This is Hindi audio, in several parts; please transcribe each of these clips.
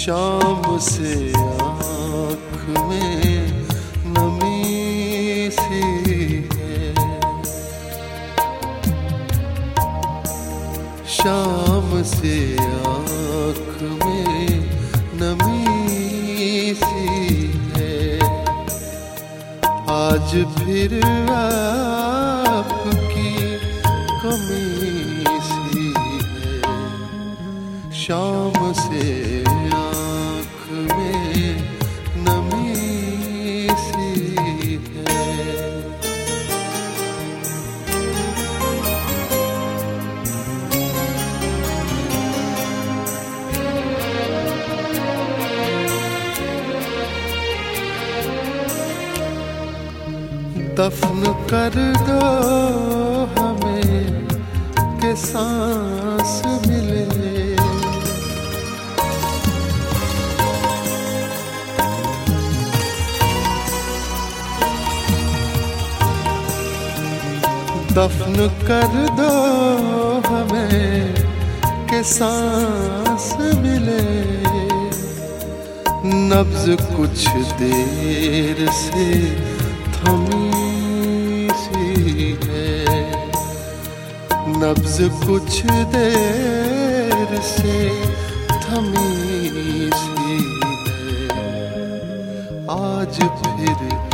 शाम से आँख में नमी सी है। शाम से आँख में नमी सी है। आज फिर आपकी दफन कर दो हमें, के सांस मिले। दफन कर दो हमें, के सांस मिले। नब्ज कुछ देर से थमी सी है। नब्ज कुछ देर से थमी सी है। आज फिर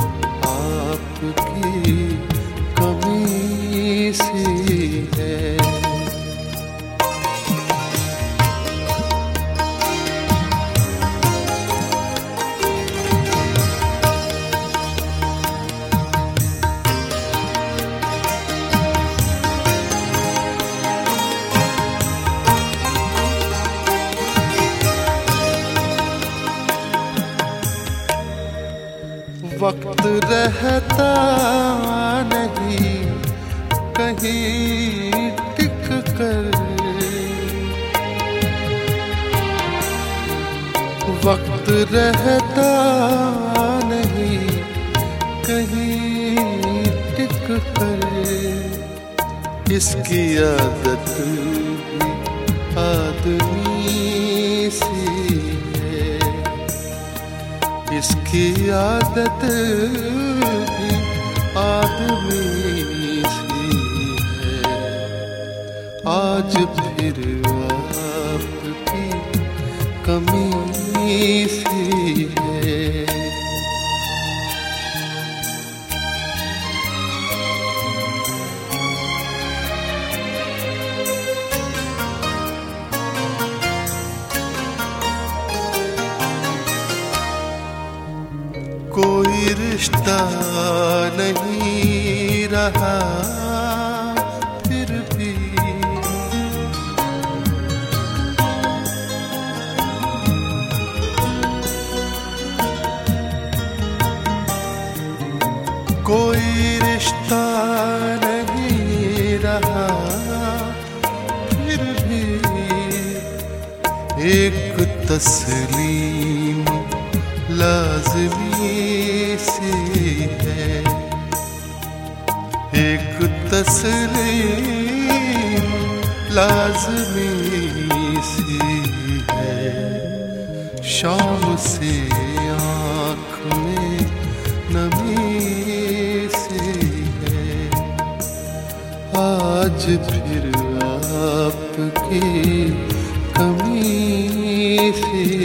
वक्त रहता नहीं, कहीं टिक कर। वक्त रहता नहीं, कहीं टिक कर। इसकी आदत आदमी सी इसकी आदत आदमी सी है। आज फिर आपकी कमी सी है। रिश्ता नहीं रहा फिर भी। कोई रिश्ता नहीं रहा फिर भी। एक तस्लीम लाजमी तस्लीम लाजमी सी है। शाम से आँख में नमी से है। आज फिर आपकी कमी से